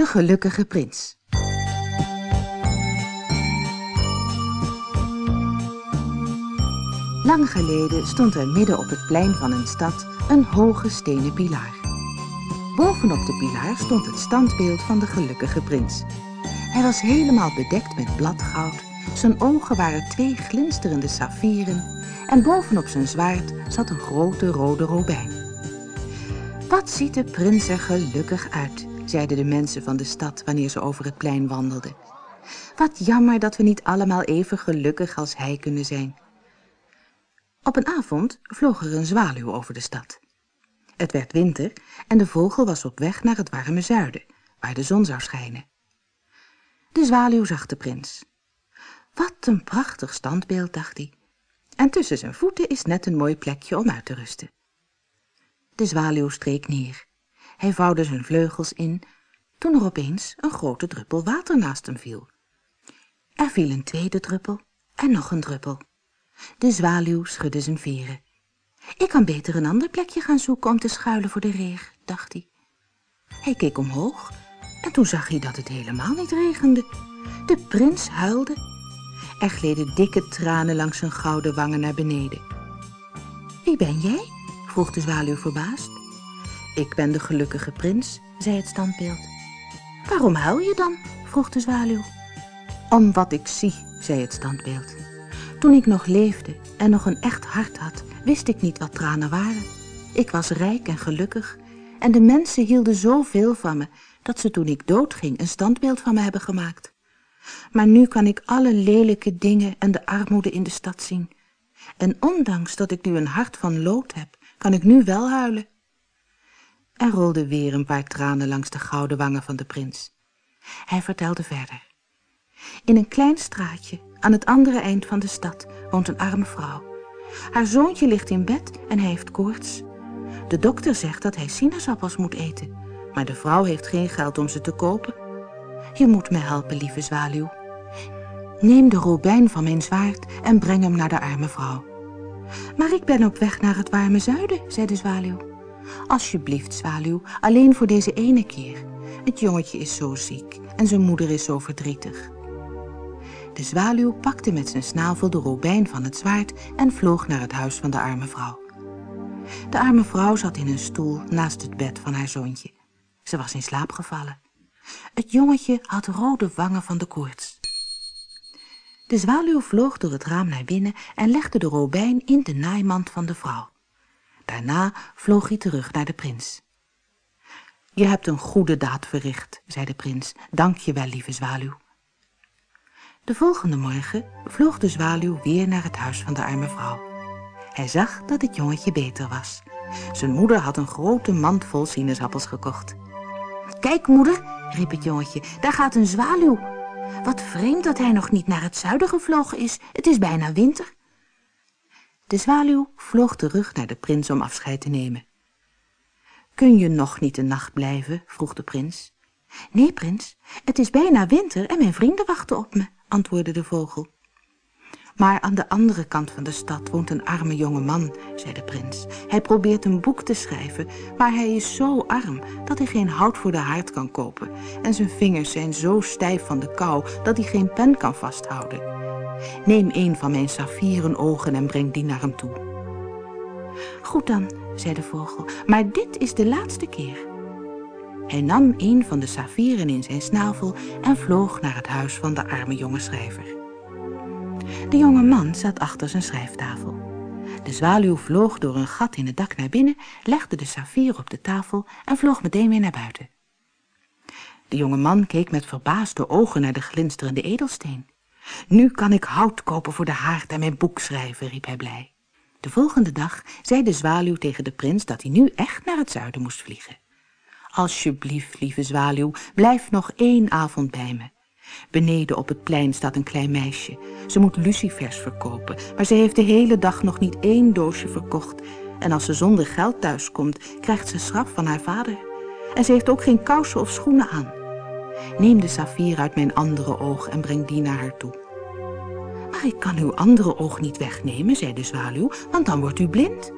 De gelukkige prins. Lang geleden stond er midden op het plein van een stad een hoge stenen pilaar. Bovenop de pilaar stond het standbeeld van de gelukkige prins. Hij was helemaal bedekt met bladgoud, zijn ogen waren twee glinsterende saffieren en bovenop zijn zwaard zat een grote rode robijn. Wat ziet de prins er gelukkig uit, zeiden de mensen van de stad wanneer ze over het plein wandelden. Wat jammer dat we niet allemaal even gelukkig als hij kunnen zijn. Op een avond vloog er een zwaluw over de stad. Het werd winter en de vogel was op weg naar het warme zuiden, waar de zon zou schijnen. De zwaluw zag de prins. Wat een prachtig standbeeld, dacht hij. En tussen zijn voeten is net een mooi plekje om uit te rusten. De zwaluw streek neer. Hij vouwde zijn vleugels in, toen er opeens een grote druppel water naast hem viel. Er viel een tweede druppel en nog een druppel. De zwaluw schudde zijn veren. Ik kan beter een ander plekje gaan zoeken om te schuilen voor de regen, dacht hij. Hij keek omhoog en toen zag hij dat het helemaal niet regende. De prins huilde. Er gleden dikke tranen langs zijn gouden wangen naar beneden. Wie ben jij? vroeg de zwaluw verbaasd. Ik ben de gelukkige prins, zei het standbeeld. Waarom huil je dan? vroeg de zwaluw. Om wat ik zie, zei het standbeeld. Toen ik nog leefde en nog een echt hart had, wist ik niet wat tranen waren. Ik was rijk en gelukkig en de mensen hielden zoveel van me dat ze toen ik doodging een standbeeld van me hebben gemaakt. Maar nu kan ik alle lelijke dingen en de armoede in de stad zien. En ondanks dat ik nu een hart van lood heb, kan ik nu wel huilen. Er rolden weer een paar tranen langs de gouden wangen van de prins. Hij vertelde verder. In een klein straatje, aan het andere eind van de stad, woont een arme vrouw. Haar zoontje ligt in bed en hij heeft koorts. De dokter zegt dat hij sinaasappels moet eten, maar de vrouw heeft geen geld om ze te kopen. Je moet me helpen, lieve zwaluw. Neem de robijn van mijn zwaard en breng hem naar de arme vrouw. Maar ik ben op weg naar het warme zuiden, zei de zwaluw. Alsjeblieft, zwaluw, alleen voor deze ene keer. Het jongetje is zo ziek en zijn moeder is zo verdrietig. De zwaluw pakte met zijn snavel de robijn van het zwaard en vloog naar het huis van de arme vrouw. De arme vrouw zat in een stoel naast het bed van haar zoontje. Ze was in slaap gevallen. Het jongetje had rode wangen van de koorts. De zwaluw vloog door het raam naar binnen en legde de robijn in de naaimand van de vrouw. Daarna vloog hij terug naar de prins. Je hebt een goede daad verricht, zei de prins. Dank je wel, lieve zwaluw. De volgende morgen vloog de zwaluw weer naar het huis van de arme vrouw. Hij zag dat het jongetje beter was. Zijn moeder had een grote mand vol sinaasappels gekocht. Kijk, moeder, riep het jongetje, daar gaat een zwaluw. Wat vreemd dat hij nog niet naar het zuiden gevlogen is. Het is bijna winter. De zwaluw vloog terug naar de prins om afscheid te nemen. Kun je nog niet een nacht blijven? vroeg de prins. Nee, prins, het is bijna winter en mijn vrienden wachten op me, antwoordde de vogel. Maar aan de andere kant van de stad woont een arme jonge man, zei de prins. Hij probeert een boek te schrijven, maar hij is zo arm dat hij geen hout voor de haard kan kopen. En zijn vingers zijn zo stijf van de kou dat hij geen pen kan vasthouden. Neem een van mijn saffieren ogen en breng die naar hem toe. Goed dan, zei de vogel, maar dit is de laatste keer. Hij nam een van de saffieren in zijn snavel en vloog naar het huis van de arme jonge schrijver. De jonge man zat achter zijn schrijftafel. De zwaluw vloog door een gat in het dak naar binnen, legde de saffier op de tafel en vloog meteen weer naar buiten. De jonge man keek met verbaasde ogen naar de glinsterende edelsteen. Nu kan ik hout kopen voor de haard en mijn boek schrijven, riep hij blij. De volgende dag zei de zwaluw tegen de prins dat hij nu echt naar het zuiden moest vliegen. Alsjeblieft, lieve zwaluw, blijf nog één avond bij me. Beneden op het plein staat een klein meisje. Ze moet lucifers verkopen, maar ze heeft de hele dag nog niet één doosje verkocht. En als ze zonder geld thuiskomt, krijgt ze straf van haar vader. En ze heeft ook geen kousen of schoenen aan. Neem de saffier uit mijn andere oog en breng die naar haar toe. Ik kan uw andere oog niet wegnemen, zei de zwaluw, want dan wordt u blind.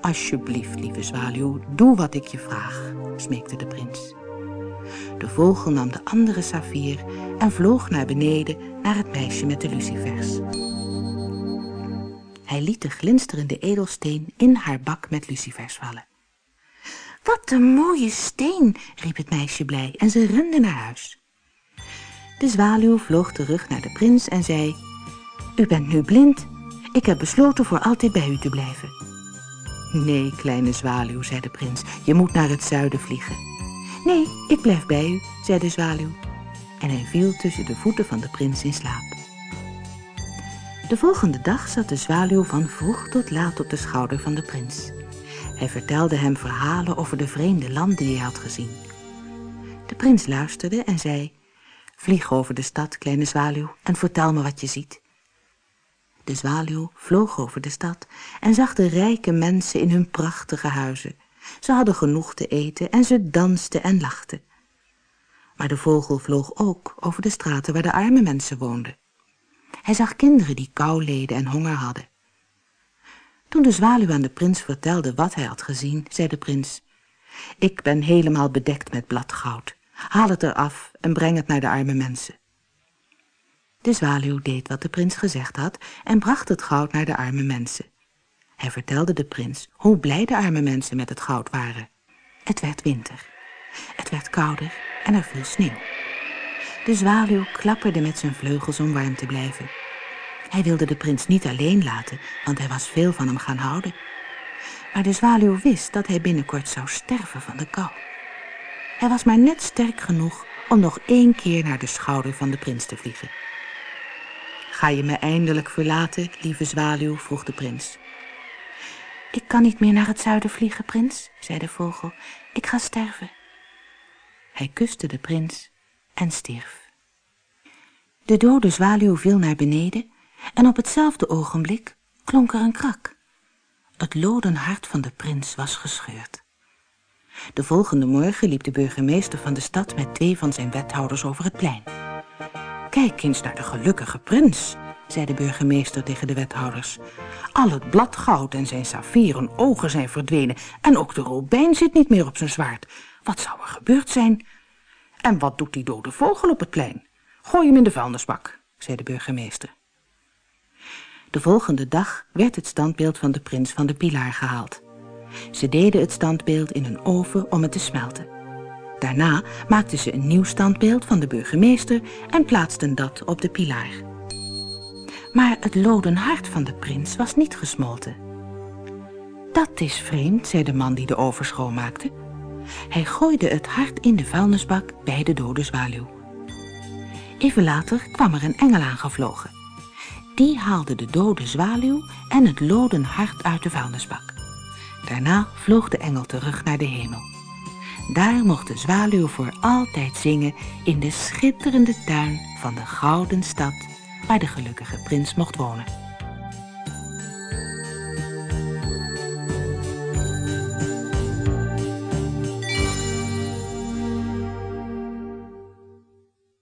Alsjeblieft, lieve zwaluw, doe wat ik je vraag, smeekte de prins. De vogel nam de andere saffier en vloog naar beneden naar het meisje met de lucifers. Hij liet de glinsterende edelsteen in haar bak met lucifers vallen. Wat een mooie steen, riep het meisje blij en ze rende naar huis. De zwaluw vloog terug naar de prins en zei, U bent nu blind. Ik heb besloten voor altijd bij u te blijven. Nee, kleine zwaluw, zei de prins, je moet naar het zuiden vliegen. Nee, ik blijf bij u, zei de zwaluw. En hij viel tussen de voeten van de prins in slaap. De volgende dag zat de zwaluw van vroeg tot laat op de schouder van de prins. Hij vertelde hem verhalen over de vreemde landen die hij had gezien. De prins luisterde en zei, Vlieg over de stad, kleine zwaluw, en vertel me wat je ziet. De zwaluw vloog over de stad en zag de rijke mensen in hun prachtige huizen. Ze hadden genoeg te eten en ze dansten en lachten. Maar de vogel vloog ook over de straten waar de arme mensen woonden. Hij zag kinderen die kou leden en honger hadden. Toen de zwaluw aan de prins vertelde wat hij had gezien, zei de prins, Ik ben helemaal bedekt met bladgoud. Haal het eraf en breng het naar de arme mensen. De zwaluw deed wat de prins gezegd had en bracht het goud naar de arme mensen. Hij vertelde de prins hoe blij de arme mensen met het goud waren. Het werd winter. Het werd kouder en er viel sneeuw. De zwaluw klapperde met zijn vleugels om warm te blijven. Hij wilde de prins niet alleen laten, want hij was veel van hem gaan houden. Maar de zwaluw wist dat hij binnenkort zou sterven van de kou. Hij was maar net sterk genoeg om nog één keer naar de schouder van de prins te vliegen. Ga je me eindelijk verlaten, lieve zwaluw, vroeg de prins. Ik kan niet meer naar het zuiden vliegen, prins, zei de vogel. Ik ga sterven. Hij kuste de prins en stierf. De dode zwaluw viel naar beneden en op hetzelfde ogenblik klonk er een krak. Het loden hart van de prins was gescheurd. De volgende morgen liep de burgemeester van de stad met twee van zijn wethouders over het plein. Kijk eens naar de gelukkige prins, zei de burgemeester tegen de wethouders. Al het bladgoud en zijn saffieren ogen zijn verdwenen en ook de robijn zit niet meer op zijn zwaard. Wat zou er gebeurd zijn? En wat doet die dode vogel op het plein? Gooi hem in de vuilnisbak, zei de burgemeester. De volgende dag werd het standbeeld van de prins van de pilaar gehaald. Ze deden het standbeeld in een oven om het te smelten. Daarna maakten ze een nieuw standbeeld van de burgemeester en plaatsten dat op de pilaar. Maar het loden hart van de prins was niet gesmolten. Dat is vreemd, zei de man die de oven schoonmaakte. Hij gooide het hart in de vuilnisbak bij de dode zwaluw. Even later kwam er een engel aangevlogen. Die haalde de dode zwaluw en het loden hart uit de vuilnisbak. Daarna vloog de engel terug naar de hemel. Daar mocht de zwaluw voor altijd zingen in de schitterende tuin van de gouden stad waar de gelukkige prins mocht wonen.